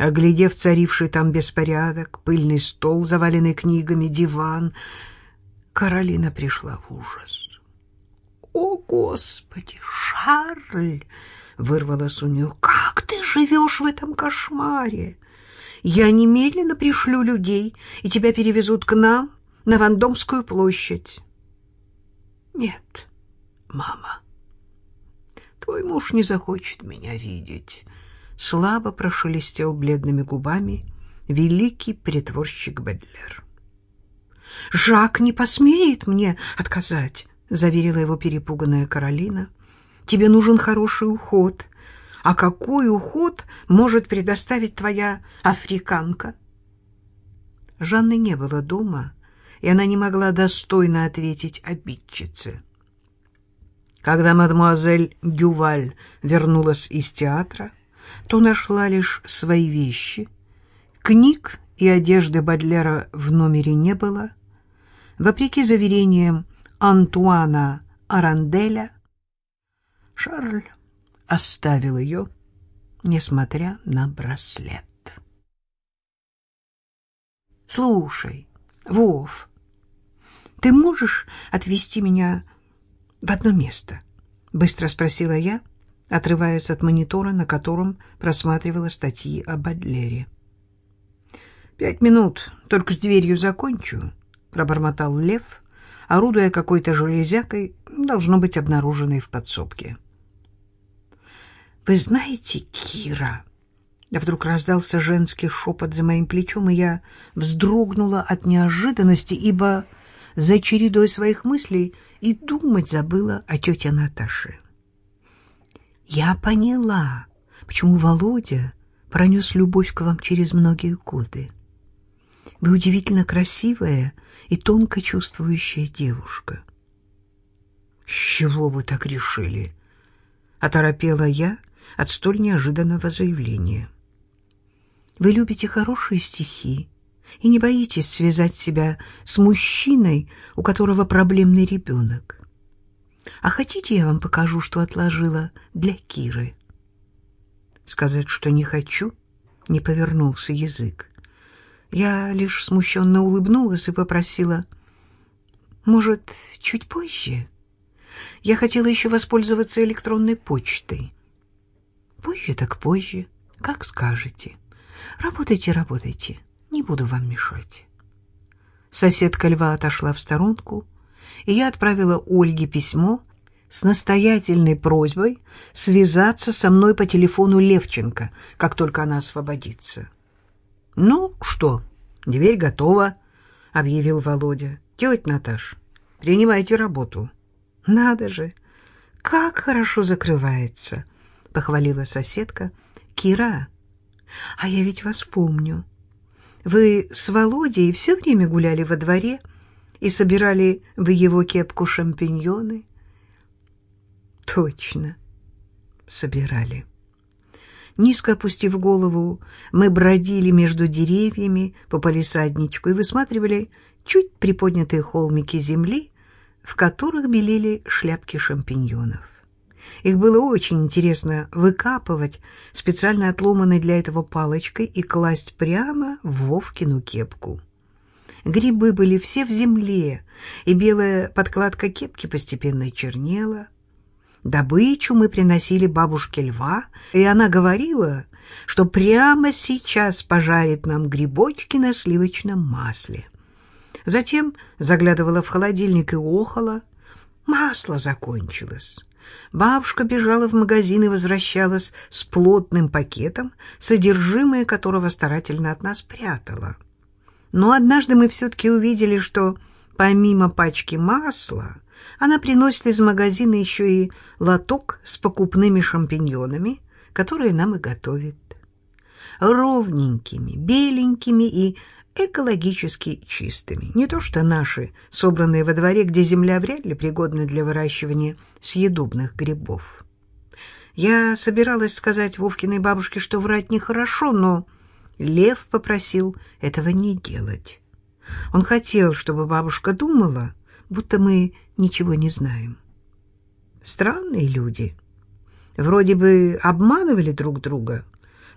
Оглядев царивший там беспорядок, пыльный стол, заваленный книгами, диван, Каролина пришла в ужас. «О, Господи, Шарль!» — вырвалось у нее. «Как ты живешь в этом кошмаре? Я немедленно пришлю людей, и тебя перевезут к нам на Вандомскую площадь». «Нет, мама, твой муж не захочет меня видеть» слабо прошелестел бледными губами великий притворщик Бедлер. «Жак не посмеет мне отказать», — заверила его перепуганная Каролина. «Тебе нужен хороший уход. А какой уход может предоставить твоя африканка?» Жанны не было дома, и она не могла достойно ответить обидчице. Когда мадемуазель Дюваль вернулась из театра, то нашла лишь свои вещи. Книг и одежды Бадлера в номере не было. Вопреки заверениям Антуана Аранделя, Шарль оставил ее, несмотря на браслет. «Слушай, Вов, ты можешь отвезти меня в одно место?» — быстро спросила я, отрываясь от монитора, на котором просматривала статьи о Бадлере. «Пять минут, только с дверью закончу», — пробормотал Лев, орудуя какой-то железякой, должно быть обнаруженной в подсобке. «Вы знаете, Кира...» Вдруг раздался женский шепот за моим плечом, и я вздрогнула от неожиданности, ибо за чередой своих мыслей и думать забыла о тете Наташе. Я поняла, почему Володя пронес любовь к вам через многие годы. Вы удивительно красивая и тонко чувствующая девушка. — С чего вы так решили? — оторопела я от столь неожиданного заявления. — Вы любите хорошие стихи и не боитесь связать себя с мужчиной, у которого проблемный ребенок. А хотите, я вам покажу, что отложила для Киры? Сказать, что не хочу, не повернулся язык. Я лишь смущенно улыбнулась и попросила, может, чуть позже? Я хотела еще воспользоваться электронной почтой. Позже так позже, как скажете. Работайте, работайте, не буду вам мешать. Соседка льва отошла в сторонку, и я отправила Ольге письмо с настоятельной просьбой связаться со мной по телефону Левченко, как только она освободится. — Ну что, дверь готова, — объявил Володя. — Тетя Наташ, принимайте работу. — Надо же, как хорошо закрывается, — похвалила соседка. — Кира, а я ведь вас помню. Вы с Володей все время гуляли во дворе, — и собирали в его кепку шампиньоны? Точно, собирали. Низко опустив голову, мы бродили между деревьями по палисадничку и высматривали чуть приподнятые холмики земли, в которых белели шляпки шампиньонов. Их было очень интересно выкапывать специально отломанной для этого палочкой и класть прямо в Вовкину кепку. Грибы были все в земле, и белая подкладка кепки постепенно чернела. Добычу мы приносили бабушке льва, и она говорила, что прямо сейчас пожарит нам грибочки на сливочном масле. Затем заглядывала в холодильник и охала. Масло закончилось. Бабушка бежала в магазин и возвращалась с плотным пакетом, содержимое которого старательно от нас прятала. Но однажды мы все-таки увидели, что помимо пачки масла она приносит из магазина еще и лоток с покупными шампиньонами, которые нам и готовит. Ровненькими, беленькими и экологически чистыми. Не то что наши, собранные во дворе, где земля вряд ли пригодна для выращивания съедобных грибов. Я собиралась сказать Вовкиной бабушке, что врать нехорошо, но Лев попросил этого не делать. Он хотел, чтобы бабушка думала, будто мы ничего не знаем. Странные люди. Вроде бы обманывали друг друга,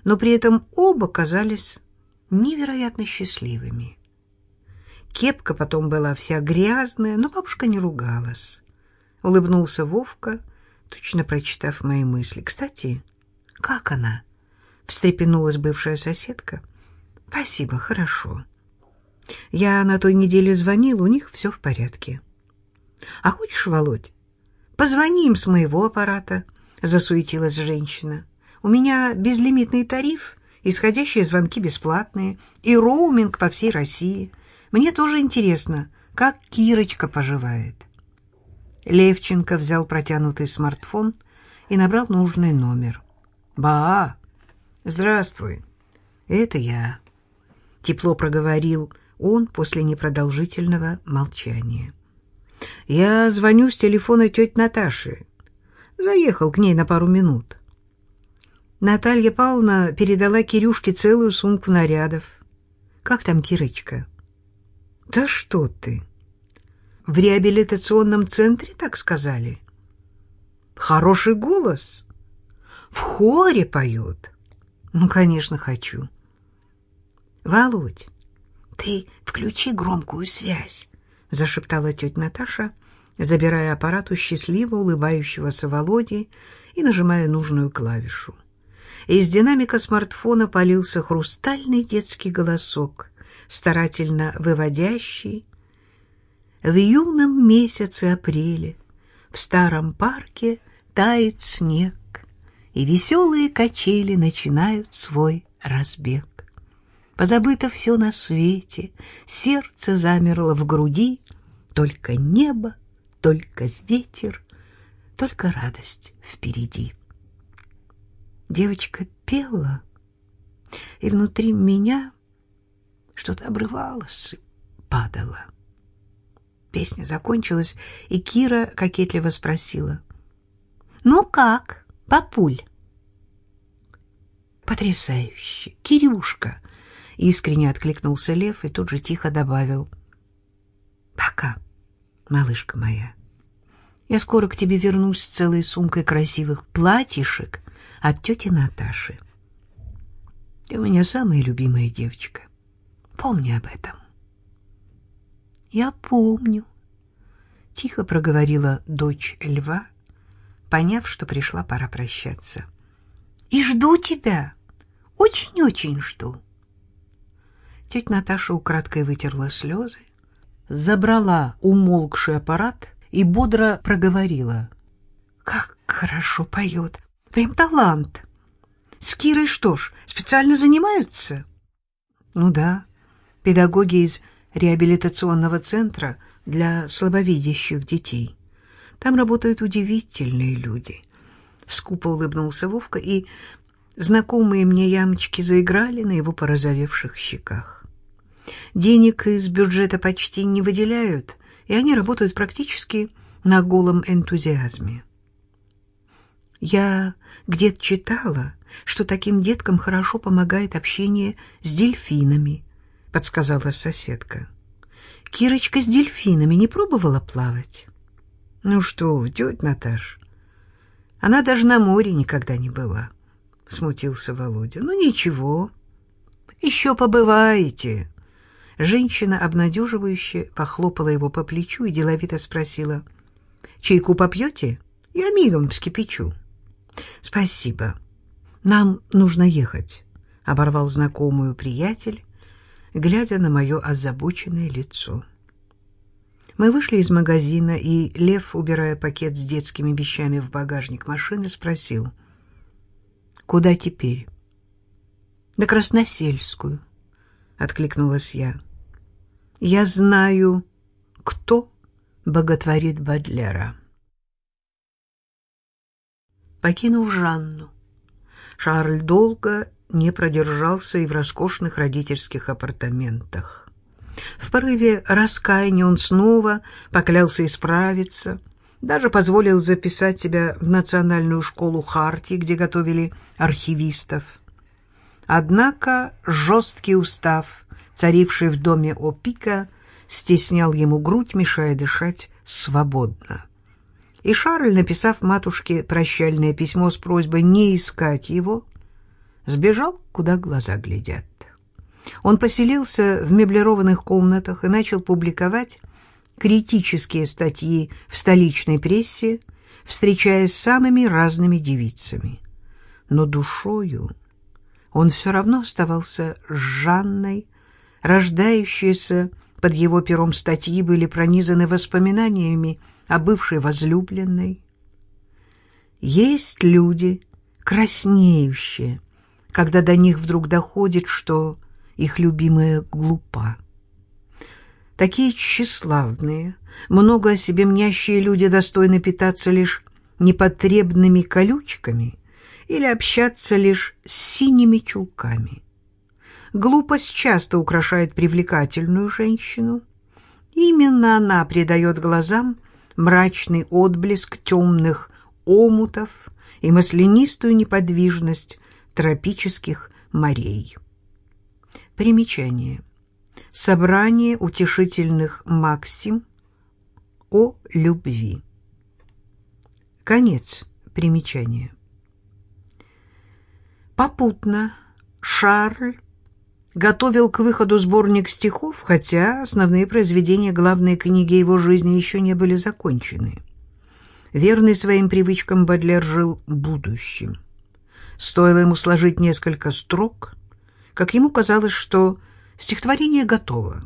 но при этом оба казались невероятно счастливыми. Кепка потом была вся грязная, но бабушка не ругалась. Улыбнулся Вовка, точно прочитав мои мысли. «Кстати, как она?» — встрепенулась бывшая соседка. «Спасибо, хорошо. Я на той неделе звонил, у них все в порядке». «А хочешь, Володь, позвони им с моего аппарата?» — засуетилась женщина. «У меня безлимитный тариф, исходящие звонки бесплатные и роуминг по всей России». Мне тоже интересно, как Кирочка поживает. Левченко взял протянутый смартфон и набрал нужный номер. «Ба! Здравствуй! Это я!» Тепло проговорил он после непродолжительного молчания. «Я звоню с телефона тети Наташи. Заехал к ней на пару минут». Наталья Павловна передала Кирюшке целую сумку нарядов. «Как там Кирочка?» Да что ты? В реабилитационном центре так сказали? Хороший голос. В хоре поет. Ну, конечно, хочу. Володь, ты включи громкую связь, зашептала тетя Наташа, забирая аппарат у счастливо улыбающегося Володи и нажимая нужную клавишу. Из динамика смартфона полился хрустальный детский голосок — старательно выводящий. В юном месяце апреля в старом парке тает снег, и веселые качели начинают свой разбег. Позабыто все на свете, сердце замерло в груди, только небо, только ветер, только радость впереди. Девочка пела, и внутри меня что-то обрывалось, падало. Песня закончилась, и Кира кокетливо спросила. «Ну как, папуль?» «Потрясающе! Кирюшка!» — искренне откликнулся Лев и тут же тихо добавил. «Пока, малышка моя. Я скоро к тебе вернусь с целой сумкой красивых платьишек от тети Наташи. Ты у меня самая любимая девочка. Помни об этом. Я помню, тихо проговорила дочь льва, поняв, что пришла пора прощаться. И жду тебя. Очень-очень жду. Тетя Наташа украдкой вытерла слезы, забрала умолкший аппарат и бодро проговорила. «Как хорошо поет! Прям талант! С Кирой что ж, специально занимаются?» «Ну да, педагоги из реабилитационного центра для слабовидящих детей. Там работают удивительные люди. Скупо улыбнулся Вовка, и знакомые мне ямочки заиграли на его порозовевших щеках. Денег из бюджета почти не выделяют, и они работают практически на голом энтузиазме. Я где-то читала, что таким деткам хорошо помогает общение с дельфинами, подсказала соседка. Кирочка с дельфинами не пробовала плавать? Ну что вы, тетя Наташ, она даже на море никогда не была, смутился Володя. Ну ничего, еще побываете. Женщина обнадеживающе похлопала его по плечу и деловито спросила. «Чайку попьете? Я мигом вскипячу». «Спасибо. Нам нужно ехать», — оборвал знакомую приятель, глядя на мое озабоченное лицо. Мы вышли из магазина, и Лев, убирая пакет с детскими вещами в багажник машины, спросил, «Куда теперь?» «На Красносельскую», — откликнулась я. «Я знаю, кто боготворит Бадлера». Покинув Жанну, Шарль долго не продержался и в роскошных родительских апартаментах. В порыве раскаяния он снова поклялся исправиться, даже позволил записать себя в национальную школу Харти, где готовили архивистов. Однако жесткий устав, царивший в доме Опика, стеснял ему грудь, мешая дышать свободно. И Шарль, написав матушке прощальное письмо с просьбой не искать его, сбежал, куда глаза глядят. Он поселился в меблированных комнатах и начал публиковать критические статьи в столичной прессе, встречаясь с самыми разными девицами. Но душою он все равно оставался Жанной, рождающиеся под его пером статьи были пронизаны воспоминаниями о бывшей возлюбленной. Есть люди, краснеющие, когда до них вдруг доходит, что их любимая глупа. Такие тщеславные, много о себе мнящие люди достойны питаться лишь непотребными колючками или общаться лишь с синими чулками. Глупость часто украшает привлекательную женщину. Именно она придает глазам мрачный отблеск темных омутов и маслянистую неподвижность тропических морей. Примечание. Собрание утешительных максим о любви. Конец примечания. Попутно Шарль готовил к выходу сборник стихов, хотя основные произведения главной книги его жизни еще не были закончены. Верный своим привычкам Бадлер жил будущим. Стоило ему сложить несколько строк, как ему казалось, что стихотворение готово,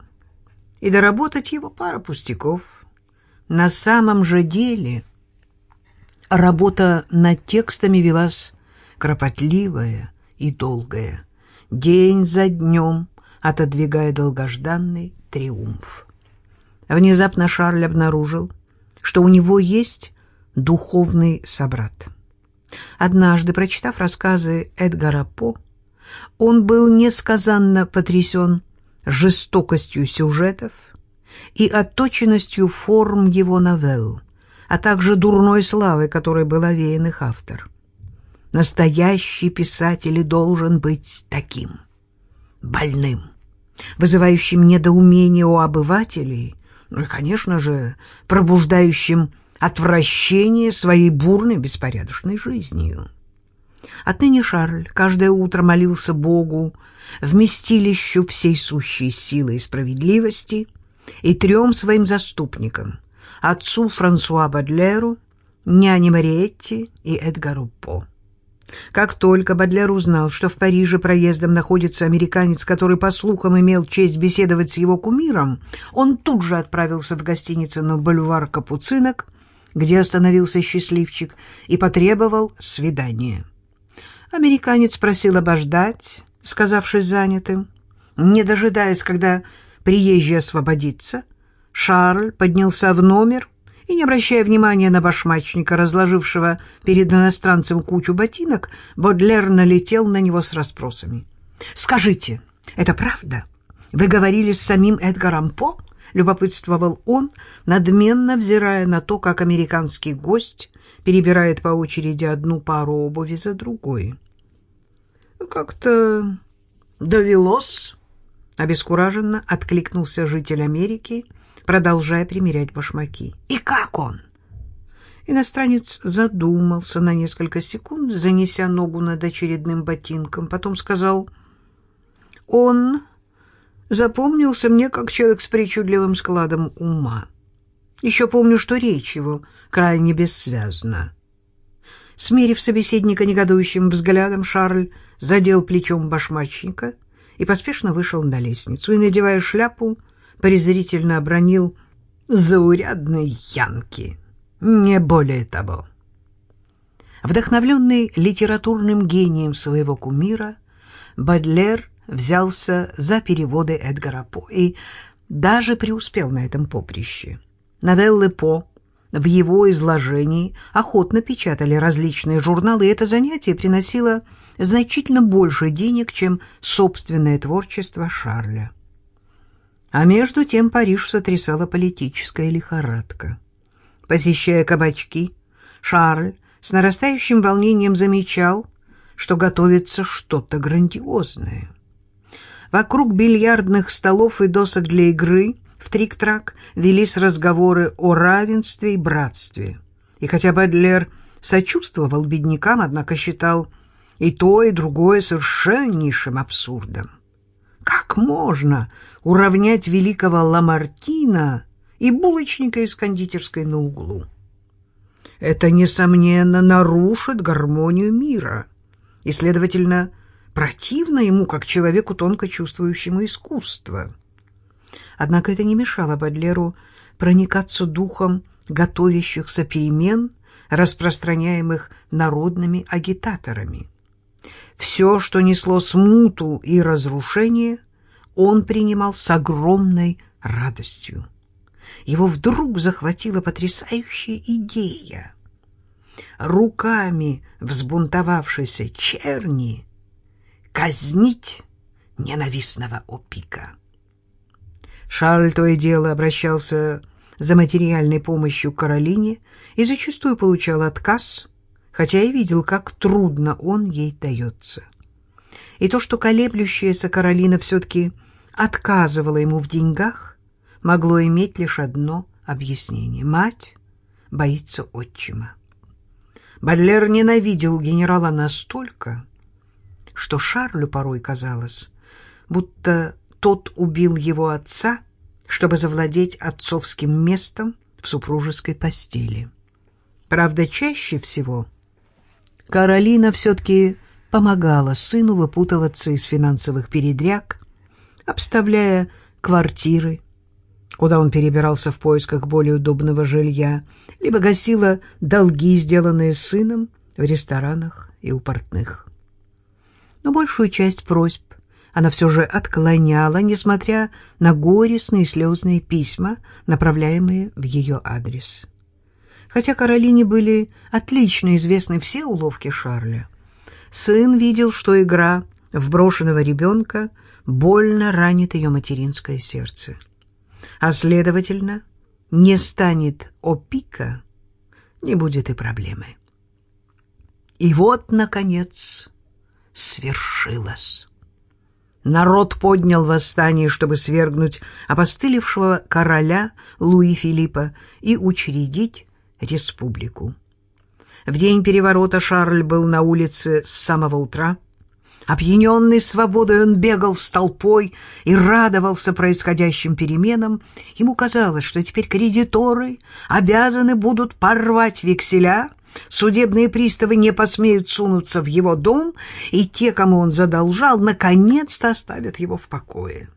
и доработать его пара пустяков. На самом же деле работа над текстами велась кропотливая и долгая, день за днем отодвигая долгожданный триумф. Внезапно Шарль обнаружил, что у него есть духовный собрат. Однажды, прочитав рассказы Эдгара По, он был несказанно потрясен жестокостью сюжетов и отточенностью форм его новелл, а также дурной славой, которой был овеян их автор. Настоящий писатель должен быть таким, больным, вызывающим недоумение у обывателей, ну и, конечно же, пробуждающим отвращение своей бурной беспорядочной жизнью. Отныне Шарль каждое утро молился Богу, вместилищу всей сущей силы и справедливости, и трем своим заступникам, отцу Франсуа Бадлеру, няне Мариетти и Эдгару По. Как только Бадлер узнал, что в Париже проездом находится американец, который, по слухам, имел честь беседовать с его кумиром, он тут же отправился в гостиницу на бульвар Капуцинок, где остановился счастливчик, и потребовал свидания. Американец просил обождать, сказавшись занятым. Не дожидаясь, когда приезжий освободится, Шарль поднялся в номер и, не обращая внимания на башмачника, разложившего перед иностранцем кучу ботинок, Бодлер налетел на него с расспросами. «Скажите, это правда? Вы говорили с самим Эдгаром По?» — любопытствовал он, надменно взирая на то, как американский гость перебирает по очереди одну пару обуви за другой. «Как-то довелось», — обескураженно откликнулся житель Америки, продолжая примерять башмаки. «И как он?» Иностранец задумался на несколько секунд, занеся ногу над очередным ботинком, потом сказал, «Он запомнился мне как человек с причудливым складом ума. Еще помню, что речь его крайне бессвязна. Смерив собеседника негодующим взглядом, Шарль задел плечом башмачника и поспешно вышел на лестницу и, надевая шляпу, презрительно обронил «заурядные янки». Не более того. Вдохновленный литературным гением своего кумира, Бадлер взялся за переводы Эдгара По и даже преуспел на этом поприще. Новеллы По в его изложении охотно печатали различные журналы, и это занятие приносило значительно больше денег, чем собственное творчество Шарля. А между тем Париж сотрясала политическая лихорадка. Посещая кабачки, Шарль с нарастающим волнением замечал, что готовится что-то грандиозное. Вокруг бильярдных столов и досок для игры в трик-трак велись разговоры о равенстве и братстве. И хотя Бадлер сочувствовал беднякам, однако считал и то, и другое совершеннейшим абсурдом. Как можно уравнять великого Ламартина и булочника из кондитерской на углу? Это, несомненно, нарушит гармонию мира и, следовательно, противно ему, как человеку, тонко чувствующему искусство. Однако это не мешало Бадлеру проникаться духом готовящихся перемен, распространяемых народными агитаторами. Все, что несло смуту и разрушение, он принимал с огромной радостью. Его вдруг захватила потрясающая идея. Руками взбунтовавшейся черни казнить ненавистного опика. Шарль то и дело обращался за материальной помощью Каролине и зачастую получал отказ, хотя и видел, как трудно он ей дается. И то, что колеблющаяся Каролина все-таки отказывала ему в деньгах, могло иметь лишь одно объяснение. Мать боится отчима. Бадлер ненавидел генерала настолько, что Шарлю порой казалось, будто тот убил его отца, чтобы завладеть отцовским местом в супружеской постели. Правда, чаще всего Каролина все-таки помогала сыну выпутываться из финансовых передряг, обставляя квартиры, куда он перебирался в поисках более удобного жилья, либо гасила долги, сделанные сыном в ресторанах и у портных. Но большую часть просьб она все же отклоняла, несмотря на горестные слезные письма, направляемые в ее адрес. Хотя Каролине были отлично известны все уловки Шарля, сын видел, что игра в брошенного ребенка больно ранит ее материнское сердце. А, следовательно, не станет опика, не будет и проблемы. И вот, наконец, свершилось. Народ поднял восстание, чтобы свергнуть опостылевшего короля Луи Филиппа и учредить республику. В день переворота Шарль был на улице с самого утра. Опьяненный свободой он бегал с толпой и радовался происходящим переменам. Ему казалось, что теперь кредиторы обязаны будут порвать векселя, судебные приставы не посмеют сунуться в его дом, и те, кому он задолжал, наконец-то оставят его в покое.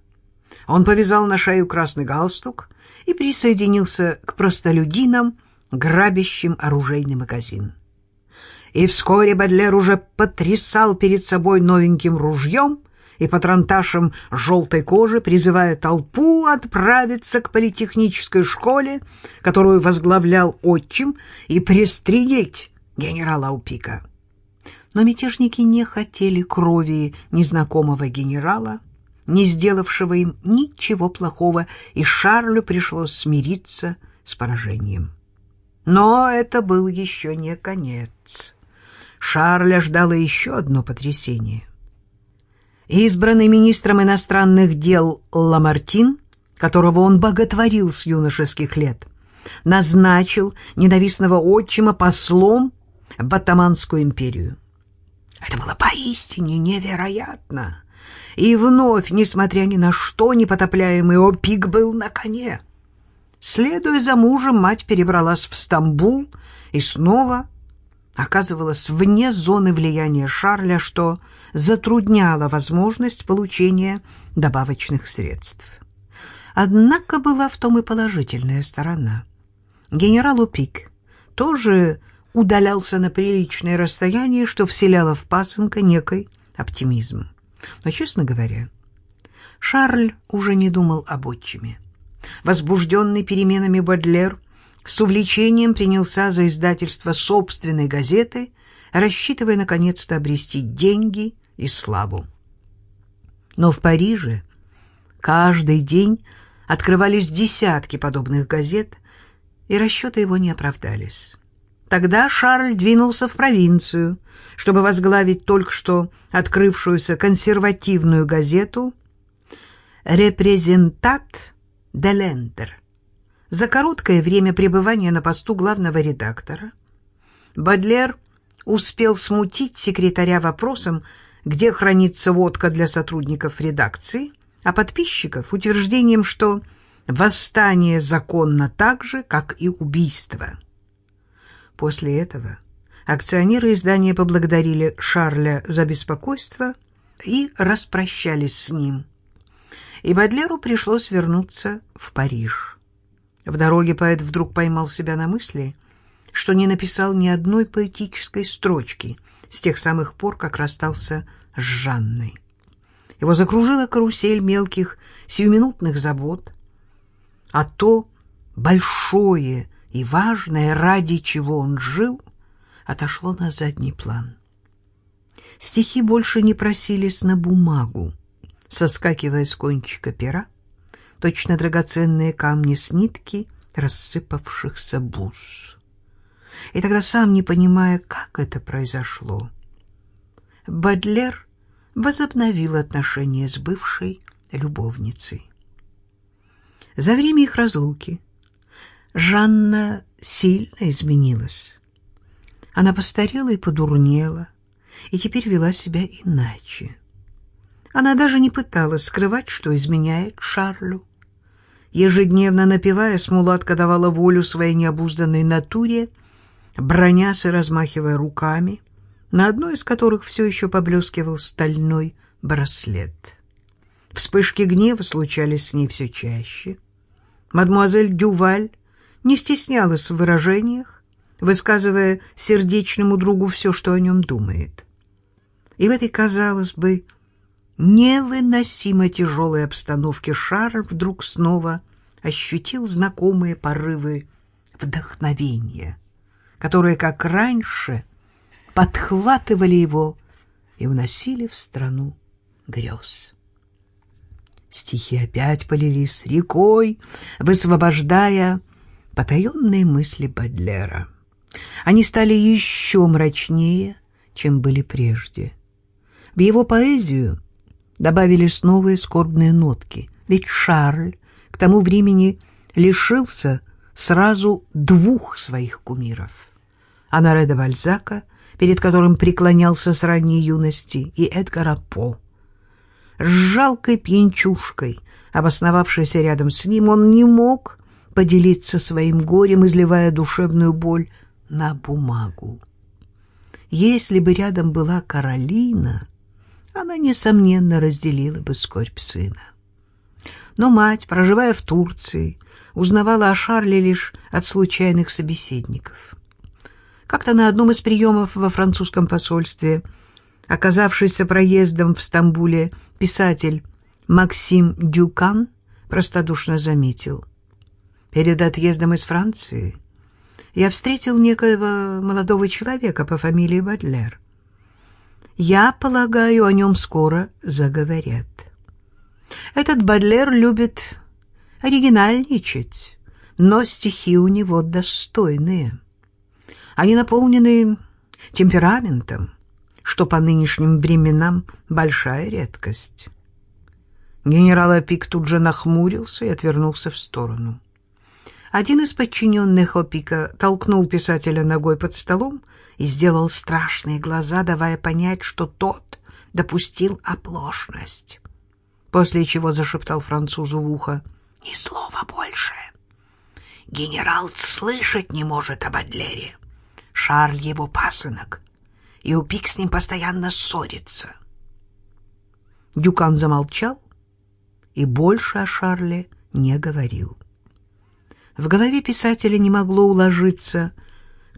Он повязал на шею красный галстук и присоединился к простолюдинам, грабящим оружейный магазин и вскоре Бадлер уже потрясал перед собой новеньким ружьем и патронташем желтой кожи, призывая толпу отправиться к политехнической школе, которую возглавлял отчим, и пристрелить генерала Аупика. Но мятежники не хотели крови незнакомого генерала, не сделавшего им ничего плохого, и Шарлю пришлось смириться с поражением. Но это был еще не конец. Шарля ждало еще одно потрясение. Избранный министром иностранных дел Ламартин, которого он боготворил с юношеских лет, назначил ненавистного отчима послом в Оттоманскую империю. Это было поистине невероятно. И вновь, несмотря ни на что, непотопляемый Опик был на коне. Следуя за мужем, мать перебралась в Стамбул и снова оказывалась вне зоны влияния Шарля, что затрудняло возможность получения добавочных средств. Однако была в том и положительная сторона. Генерал Упик тоже удалялся на приличное расстояние, что вселяло в пасынка некий оптимизм. Но, честно говоря, Шарль уже не думал об отчиме. Возбужденный переменами Бодлер – с увлечением принялся за издательство собственной газеты, рассчитывая наконец-то обрести деньги и славу. Но в Париже каждый день открывались десятки подобных газет, и расчеты его не оправдались. Тогда Шарль двинулся в провинцию, чтобы возглавить только что открывшуюся консервативную газету «Репрезентат де Лендер», за короткое время пребывания на посту главного редактора Бадлер успел смутить секретаря вопросом, где хранится водка для сотрудников редакции, а подписчиков утверждением, что восстание законно так же, как и убийство. После этого акционеры издания поблагодарили Шарля за беспокойство и распрощались с ним. И Бадлеру пришлось вернуться в Париж. В дороге поэт вдруг поймал себя на мысли, что не написал ни одной поэтической строчки с тех самых пор, как расстался с Жанной. Его закружила карусель мелких сиюминутных забот, а то большое и важное, ради чего он жил, отошло на задний план. Стихи больше не просились на бумагу, соскакивая с кончика пера, точно драгоценные камни с нитки рассыпавшихся бус. И тогда, сам не понимая, как это произошло, Бадлер возобновил отношения с бывшей любовницей. За время их разлуки Жанна сильно изменилась. Она постарела и подурнела, и теперь вела себя иначе. Она даже не пыталась скрывать, что изменяет Шарлю. Ежедневно напивая, Смулатка давала волю своей необузданной натуре, бронясь и размахивая руками, на одной из которых все еще поблескивал стальной браслет. Вспышки гнева случались с ней все чаще. Мадемуазель Дюваль не стеснялась в выражениях, высказывая сердечному другу все, что о нем думает. И в этой, казалось бы, невыносимо тяжелой обстановке Шарль вдруг снова ощутил знакомые порывы вдохновения, которые, как раньше, подхватывали его и уносили в страну грез. Стихи опять полились рекой, высвобождая потаенные мысли Бадлера. Они стали еще мрачнее, чем были прежде. В его поэзию добавились новые скорбные нотки, ведь Шарль к тому времени лишился сразу двух своих кумиров. Анаре де Вальзака, перед которым преклонялся с ранней юности, и Эдгара По. С жалкой пьянчушкой, обосновавшейся рядом с ним, он не мог поделиться своим горем, изливая душевную боль на бумагу. Если бы рядом была Каролина, она, несомненно, разделила бы скорбь сына. Но мать, проживая в Турции, узнавала о Шарле лишь от случайных собеседников. Как-то на одном из приемов во французском посольстве, оказавшийся проездом в Стамбуле, писатель Максим Дюкан простодушно заметил. Перед отъездом из Франции я встретил некоего молодого человека по фамилии Бадлер. Я полагаю, о нем скоро заговорят. Этот Бадлер любит оригинальничать, но стихи у него достойные. Они наполнены темпераментом, что по нынешним временам большая редкость. Генерал Опик тут же нахмурился и отвернулся в сторону. Один из подчиненных Опика толкнул писателя ногой под столом и сделал страшные глаза, давая понять, что тот допустил оплошность. После чего зашептал французу в ухо «Ни слова больше. Генерал слышать не может об Адлере. Шарль его пасынок, и Упик с ним постоянно ссорится». Дюкан замолчал и больше о Шарле не говорил. В голове писателя не могло уложиться,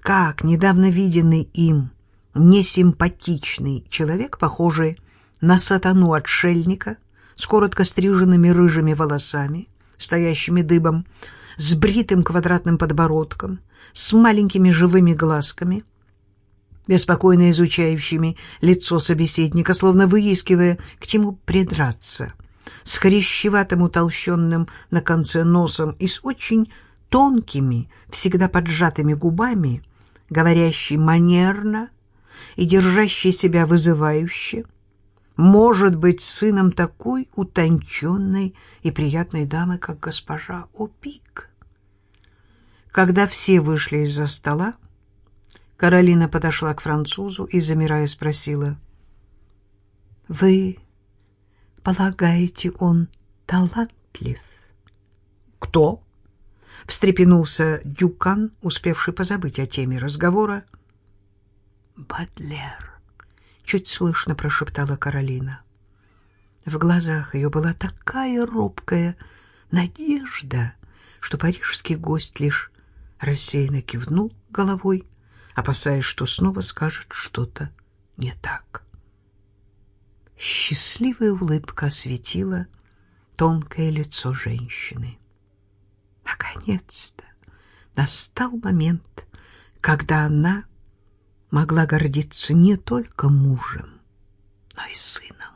как недавно виденный им несимпатичный человек, похожий на сатану-отшельника, с коротко стриженными рыжими волосами, стоящими дыбом, с бритым квадратным подбородком, с маленькими живыми глазками, беспокойно изучающими лицо собеседника, словно выискивая, к чему придраться, с хрящеватым утолщенным на конце носом и с очень тонкими, всегда поджатыми губами, говорящий манерно и держащий себя вызывающе, может быть сыном такой утонченной и приятной дамы, как госпожа Опик. Когда все вышли из-за стола, Каролина подошла к французу и, замирая, спросила. «Вы полагаете, он талантлив?» «Кто?» — встрепенулся Дюкан, успевший позабыть о теме разговора. «Бадлер», — чуть слышно прошептала Каролина. В глазах ее была такая робкая надежда, что парижский гость лишь рассеянно кивнул головой, опасаясь, что снова скажет что-то не так. Счастливая улыбка осветила тонкое лицо женщины. Наконец-то настал момент, когда она могла гордиться не только мужем, но и сыном.